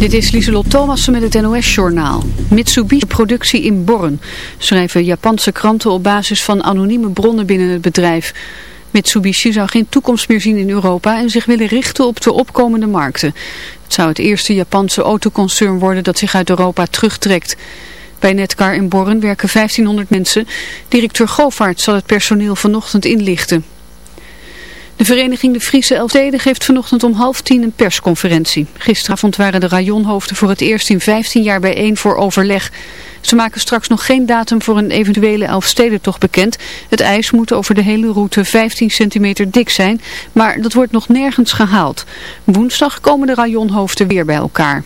Dit is Lieselot Thomassen met het NOS-journaal. Mitsubishi productie in Borren, schrijven Japanse kranten op basis van anonieme bronnen binnen het bedrijf. Mitsubishi zou geen toekomst meer zien in Europa en zich willen richten op de opkomende markten. Het zou het eerste Japanse autoconcern worden dat zich uit Europa terugtrekt. Bij Netcar in Borren werken 1500 mensen. Directeur Govaert zal het personeel vanochtend inlichten. De vereniging De Friese Elfsteden geeft vanochtend om half tien een persconferentie. Gisteravond waren de rajonhoofden voor het eerst in 15 jaar bijeen voor overleg. Ze maken straks nog geen datum voor een eventuele Elfstedentocht bekend. Het ijs moet over de hele route 15 centimeter dik zijn, maar dat wordt nog nergens gehaald. Woensdag komen de rajonhoofden weer bij elkaar.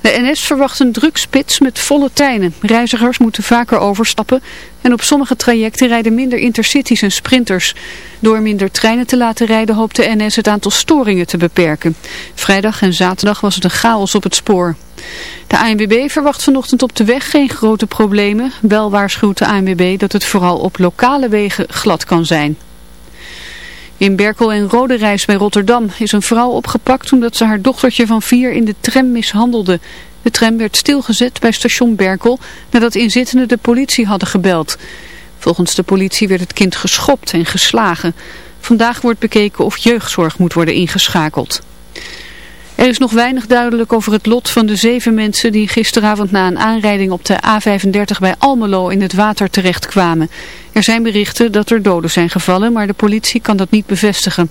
De NS verwacht een drukspits met volle treinen. Reizigers moeten vaker overstappen en op sommige trajecten rijden minder intercities en sprinters. Door minder treinen te laten rijden hoopt de NS het aantal storingen te beperken. Vrijdag en zaterdag was het een chaos op het spoor. De ANWB verwacht vanochtend op de weg geen grote problemen. Wel waarschuwt de ANWB dat het vooral op lokale wegen glad kan zijn. In Berkel en Roderijs bij Rotterdam is een vrouw opgepakt omdat ze haar dochtertje van vier in de tram mishandelde. De tram werd stilgezet bij station Berkel nadat inzittenden de politie hadden gebeld. Volgens de politie werd het kind geschopt en geslagen. Vandaag wordt bekeken of jeugdzorg moet worden ingeschakeld. Er is nog weinig duidelijk over het lot van de zeven mensen die gisteravond na een aanrijding op de A35 bij Almelo in het water terechtkwamen. Er zijn berichten dat er doden zijn gevallen, maar de politie kan dat niet bevestigen.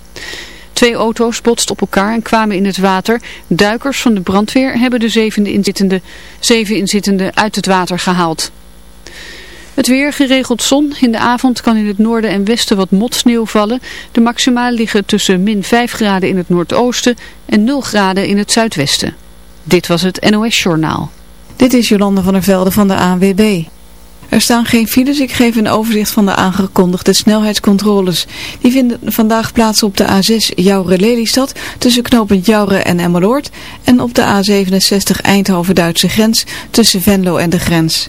Twee auto's botsten op elkaar en kwamen in het water. Duikers van de brandweer hebben de zeven inzittenden, zeven inzittenden uit het water gehaald. Het weer geregeld zon. In de avond kan in het noorden en westen wat motsneeuw vallen. De maxima liggen tussen min 5 graden in het noordoosten en 0 graden in het zuidwesten. Dit was het NOS Journaal. Dit is Jolande van der Velde van de ANWB. Er staan geen files. Ik geef een overzicht van de aangekondigde snelheidscontroles. Die vinden vandaag plaats op de A6 Jouren-Lelystad tussen knooppunt Jouren en Emmeloord. En op de A67 Eindhoven-Duitse grens tussen Venlo en de grens.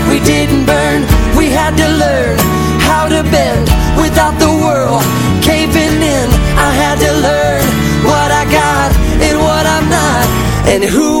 who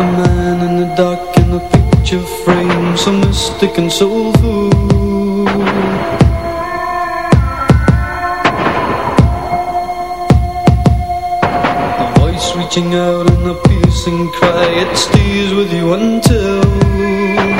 A man in the dark in a picture frame So mystic and soulful A voice reaching out in a piercing cry. It stays with you until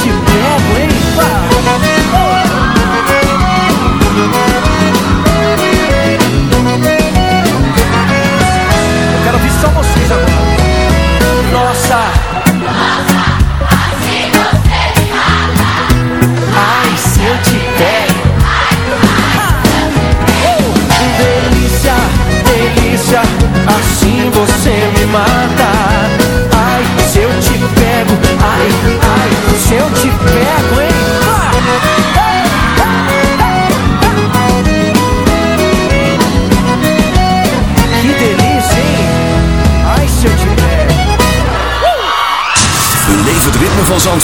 te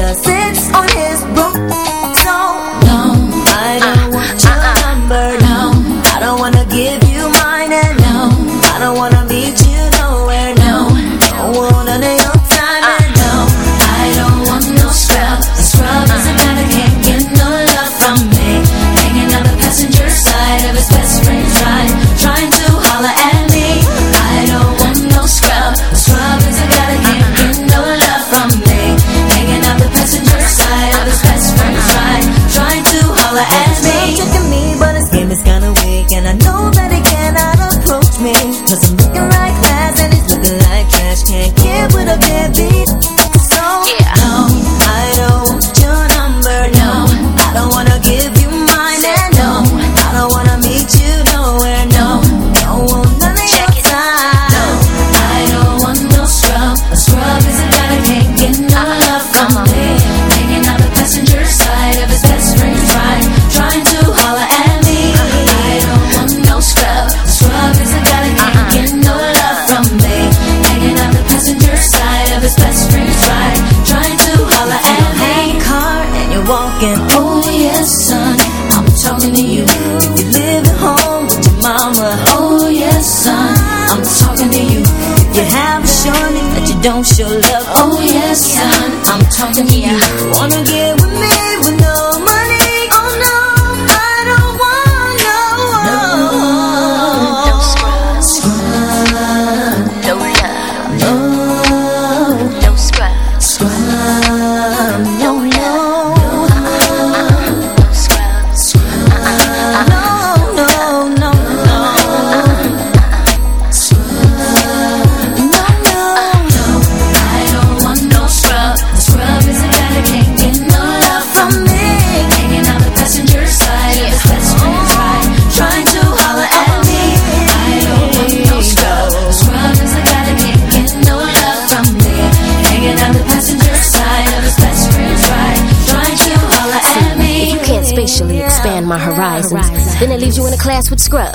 just sits on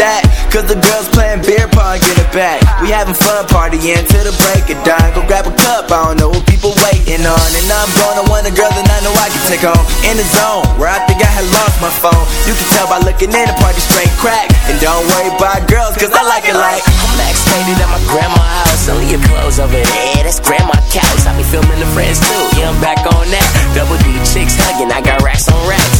that. Cause the girls playing beer pong, get it back. We having fun partying till the break of dawn. Go grab a cup, I don't know what people waiting on. And I'm gonna want a girl that I know I can take home. In the zone, where I think I had lost my phone. You can tell by looking in, the party straight crack. And don't worry about girls, cause I like it like. I'm vaccinated at my grandma's house. Only your clothes over there, that's grandma couch. I be filming the friends too, yeah, I'm back on that. Double D chicks hugging, I got racks on racks.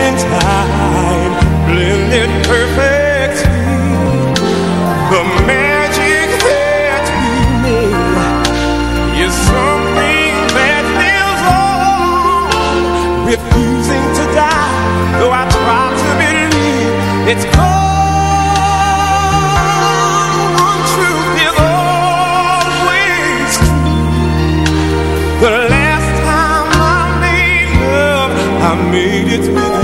In time, perfectly. The magic that we made is something that refusing to die. Though I try to believe. The last time I made love, I made it with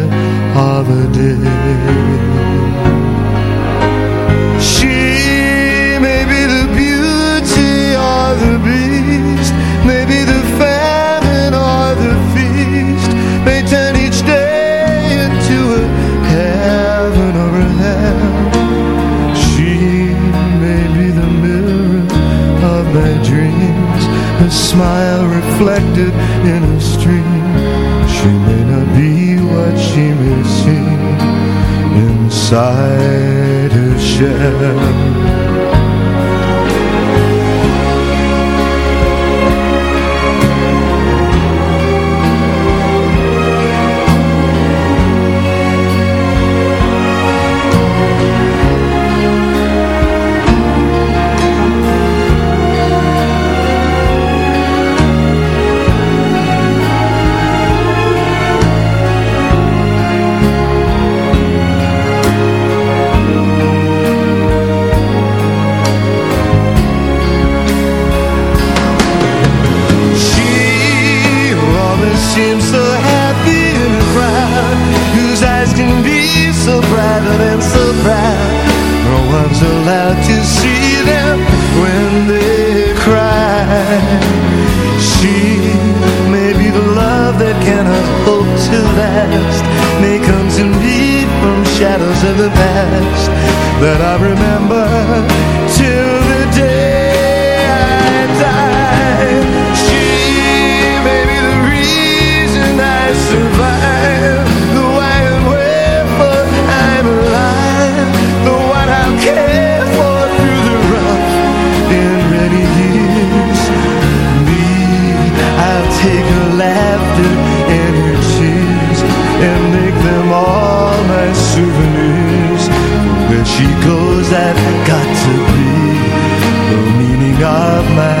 Zijde her May come to me from shadows of the past That I remember till the day souvenirs. Where she goes, I've got to be The meaning of my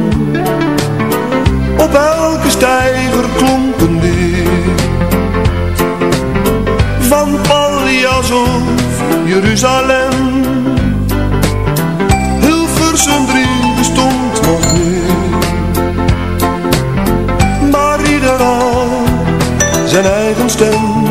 op elke stijger klonk een lied Van Paljas of Jeruzalem. Hilversum 3 bestond nog niet. Maar ieder had zijn eigen stem